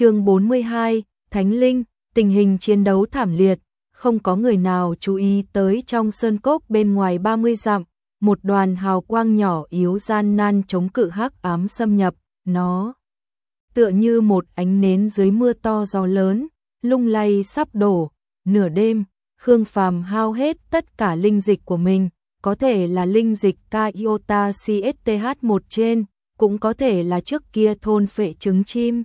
chương 42, Thánh Linh, tình hình chiến đấu thảm liệt, không có người nào chú ý tới trong sơn cốc bên ngoài 30 dặm, một đoàn hào quang nhỏ yếu gian nan chống cự hắc ám xâm nhập, nó tựa như một ánh nến dưới mưa to gió lớn, lung lay sắp đổ, nửa đêm, Khương Phàm hao hết tất cả linh dịch của mình, có thể là linh dịch Kaiota CSTH1 trên, cũng có thể là trước kia thôn phệ trứng chim.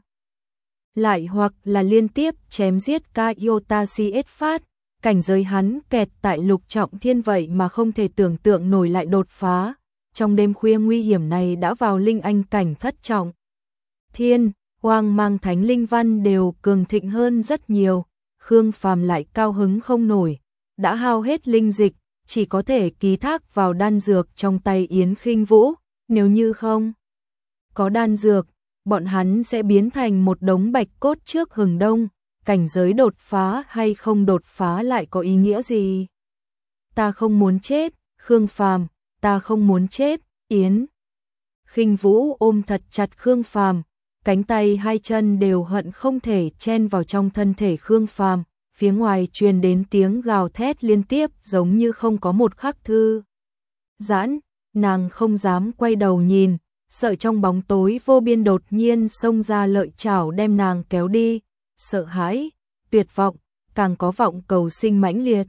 Lại hoặc là liên tiếp chém giết Kaiota CS phát, cảnh giới hắn kẹt tại lục trọng thiên vậy mà không thể tưởng tượng nổi lại đột phá. Trong đêm khuya nguy hiểm này đã vào linh anh cảnh thất trọng. Thiên, hoang mang thánh linh văn đều cường thịnh hơn rất nhiều, Khương Phàm lại cao hứng không nổi, đã hao hết linh dịch, chỉ có thể ký thác vào đan dược trong tay Yến Khinh Vũ, nếu như không có đan dược, bọn hắn sẽ biến thành một đống bạch cốt trước hừng đông, cảnh giới đột phá hay không đột phá lại có ý nghĩa gì? Ta không muốn chết, Khương Phàm, ta không muốn chết, Yến. Khinh Vũ ôm thật chặt Khương Phàm, cánh tay hai chân đều hận không thể chen vào trong thân thể Khương Phàm, phía ngoài truyền đến tiếng gào thét liên tiếp giống như không có một khắc thư. Giãn, nàng không dám quay đầu nhìn, sợ trong bóng tối vô biên đột nhiên xông ra lợi chảo đem nàng kéo đi, sợ hãi, tuyệt vọng, càng có vọng cầu sinh mãnh liệt.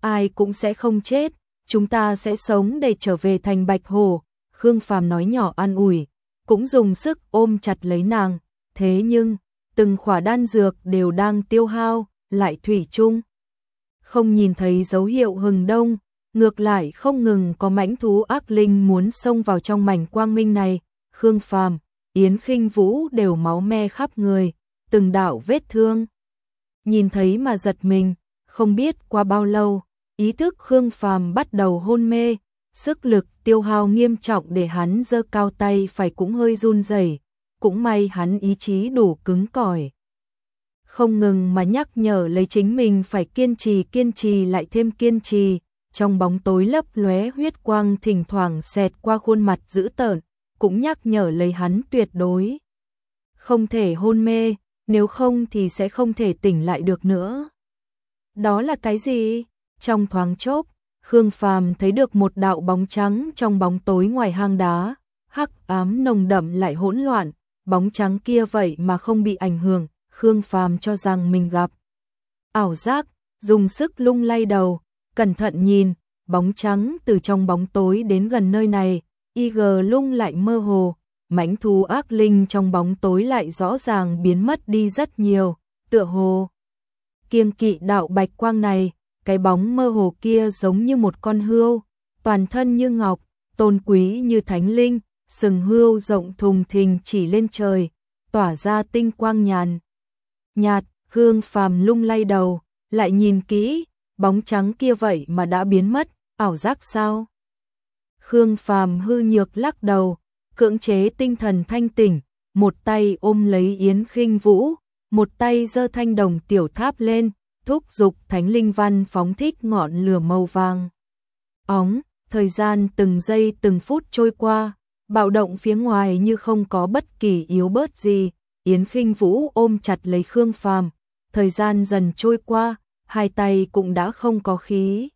Ai cũng sẽ không chết, chúng ta sẽ sống để trở về thành Bạch Hồ, Khương Phàm nói nhỏ an ủi, cũng dùng sức ôm chặt lấy nàng, thế nhưng, từng khỏa đan dược đều đang tiêu hao, lại thủy chung. Không nhìn thấy dấu hiệu hừng đông, ngược lại không ngừng có mãnh thú ác linh muốn xông vào trong mảnh quang minh này, Khương Phàm, Yến Khinh Vũ đều máu me khắp người, từng đạo vết thương. Nhìn thấy mà giật mình, không biết qua bao lâu, ý thức Khương Phàm bắt đầu hôn mê, sức lực tiêu hao nghiêm trọng để hắn giơ cao tay phải cũng hơi run rẩy, cũng may hắn ý chí đủ cứng cỏi. Không ngừng mà nhắc nhở lấy chính mình phải kiên trì kiên trì lại thêm kiên trì, trong bóng tối lấp lóe huyết quang thỉnh thoảng xẹt qua khuôn mặt dữ tợn, cũng nhắc nhở lấy hắn tuyệt đối. Không thể hôn mê, nếu không thì sẽ không thể tỉnh lại được nữa. Đó là cái gì? Trong thoáng chốc, Khương Phàm thấy được một đạo bóng trắng trong bóng tối ngoài hang đá, hắc ám nồng đậm lại hỗn loạn, bóng trắng kia vậy mà không bị ảnh hưởng, Khương Phàm cho rằng mình gặp ảo giác, dùng sức lung lay đầu, cẩn thận nhìn, bóng trắng từ trong bóng tối đến gần nơi này, IG lung lại mơ hồ, mãnh thú ác linh trong bóng tối lại rõ ràng biến mất đi rất nhiều, tựa hồ. Kiêng kỵ đạo bạch quang này, cái bóng mơ hồ kia giống như một con hươu, toàn thân như ngọc, tôn quý như thánh linh, sừng hươu rộng thùng thình chỉ lên trời, tỏa ra tinh quang nhàn. Nhạt, Khương Phàm lung lay đầu, lại nhìn kỹ, bóng trắng kia vậy mà đã biến mất, ảo giác sao? Khương Phàm hư nhược lắc đầu, cưỡng chế tinh thần thanh tỉnh, một tay ôm lấy Yến Khinh Vũ, một tay giơ thanh đồng tiểu tháp lên, thúc dục thánh linh văn phóng thích ngọn lửa màu vàng. Óng, thời gian từng giây từng phút trôi qua, bạo động phía ngoài như không có bất kỳ yếu bớt gì, Yến Khinh Vũ ôm chặt lấy Khương Phàm, thời gian dần trôi qua, hai tay cũng đã không có khí.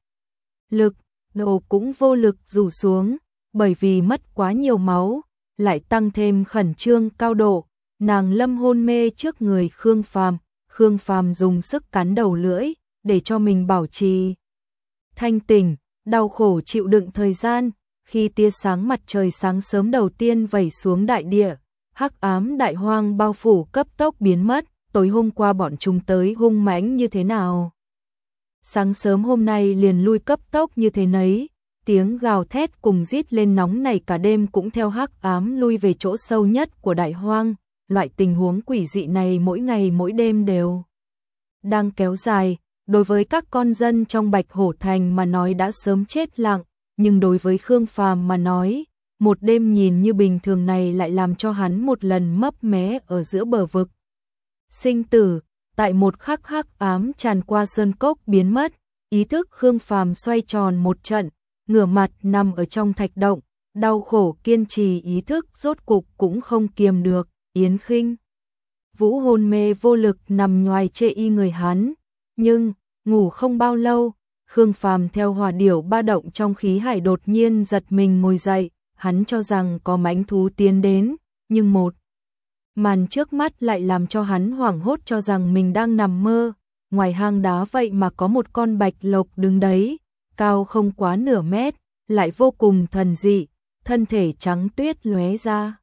Lực, đầu cũng vô lực rủ xuống, bởi vì mất quá nhiều máu, lại tăng thêm khẩn trương cao độ, nàng lâm hôn mê trước người Khương Phàm, Khương Phàm dùng sức cắn đầu lưỡi để cho mình bảo trì thanh tỉnh, đau khổ chịu đựng thời gian, khi tia sáng mặt trời sáng sớm đầu tiên vẩy xuống đại địa, hắc ám đại hoang bao phủ cấp tốc biến mất, tối hôm qua bọn chúng tới hung mãnh như thế nào? Sáng sớm hôm nay liền lui cấp tốc như thế nấy, tiếng gào thét cùng rít lên nóng này cả đêm cũng theo hắc ám lui về chỗ sâu nhất của đại hoang, loại tình huống quỷ dị này mỗi ngày mỗi đêm đều đang kéo dài, đối với các con dân trong Bạch Hổ Thành mà nói đã sớm chết lặng, nhưng đối với Khương Phàm mà nói, một đêm nhìn như bình thường này lại làm cho hắn một lần mấp mé ở giữa bờ vực. Sinh tử, tại một khắc hắc ám tràn qua sơn cốc biến mất, ý thức Khương Phàm xoay tròn một trận, ngửa mặt nằm ở trong thạch động, đau khổ kiên trì ý thức rốt cục cũng không kiềm được, Yến Khinh. Vũ hôn mê vô lực nằm nhoài chê y người hắn, nhưng ngủ không bao lâu, Khương Phàm theo hòa điểu ba động trong khí hải đột nhiên giật mình ngồi dậy, hắn cho rằng có mãnh thú tiến đến, nhưng một màn trước mắt lại làm cho hắn hoảng hốt cho rằng mình đang nằm mơ, ngoài hang đá vậy mà có một con bạch lộc đứng đấy, cao không quá nửa mét, lại vô cùng thần dị, thân thể trắng tuyết lóe ra.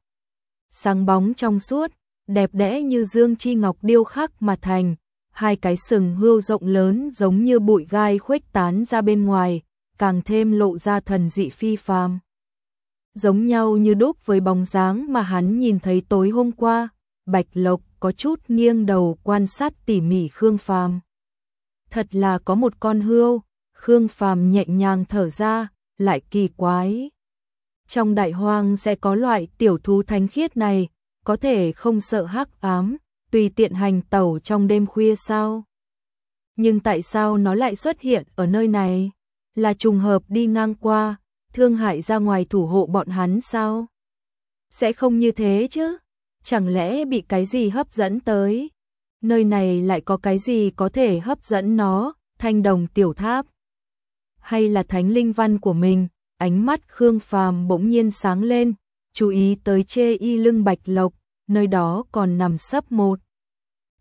Sáng bóng trong suốt, đẹp đẽ như dương chi ngọc điêu khắc mà thành, hai cái sừng hươu rộng lớn giống như bụi gai khuếch tán ra bên ngoài, càng thêm lộ ra thần dị phi phàm. Giống nhau như đúc với bóng dáng mà hắn nhìn thấy tối hôm qua, Bạch Lộc có chút nghiêng đầu quan sát tỉ mỉ Khương Phàm. Thật là có một con hươu, Khương Phàm nhẹ nhàng thở ra, lại kỳ quái. Trong đại hoang sẽ có loại tiểu thú thánh khiết này, có thể không sợ hắc ám, tùy tiện hành tẩu trong đêm khuya sao? Nhưng tại sao nó lại xuất hiện ở nơi này? Là trùng hợp đi ngang qua, thương hại ra ngoài thủ hộ bọn hắn sao? Sẽ không như thế chứ? Chẳng lẽ bị cái gì hấp dẫn tới? Nơi này lại có cái gì có thể hấp dẫn nó, thanh đồng tiểu tháp? Hay là thánh linh văn của mình? Ánh mắt Khương Phàm bỗng nhiên sáng lên, chú ý tới chê y lưng bạch lộc, nơi đó còn nằm sấp một.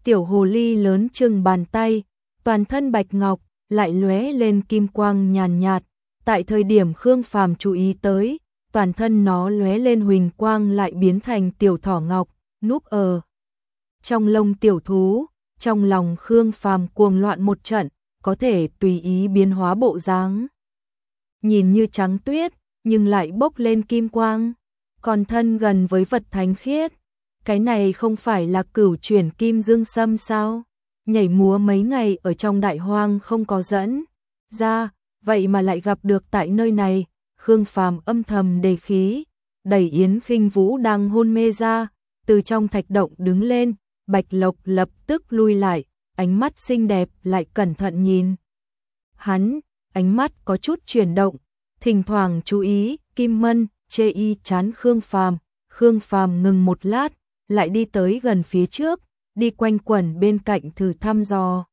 Tiểu hồ ly lớn chừng bàn tay, toàn thân bạch ngọc, lại lóe lên kim quang nhàn nhạt. Tại thời điểm Khương Phàm chú ý tới, toàn thân nó lóe lên huỳnh quang lại biến thành tiểu thỏ ngọc, núp ở trong lông tiểu thú, trong lòng Khương Phàm cuồng loạn một trận, có thể tùy ý biến hóa bộ dáng. Nhìn như trắng tuyết, nhưng lại bốc lên kim quang, còn thân gần với vật thánh khiết, cái này không phải là cửu chuyển kim dương sâm sao? Nhảy múa mấy ngày ở trong đại hoang không có dẫn. Ra, vậy mà lại gặp được tại nơi này, Khương Phàm âm thầm đề khí, đẩy Yến khinh Vũ đang hôn mê ra, từ trong thạch động đứng lên, Bạch Lộc lập tức lui lại, ánh mắt xinh đẹp lại cẩn thận nhìn. Hắn, ánh mắt có chút chuyển động, thỉnh thoảng chú ý, Kim Mân, chê y chán Khương Phàm, Khương Phàm ngừng một lát, lại đi tới gần phía trước, đi quanh quẩn bên cạnh thử thăm dò.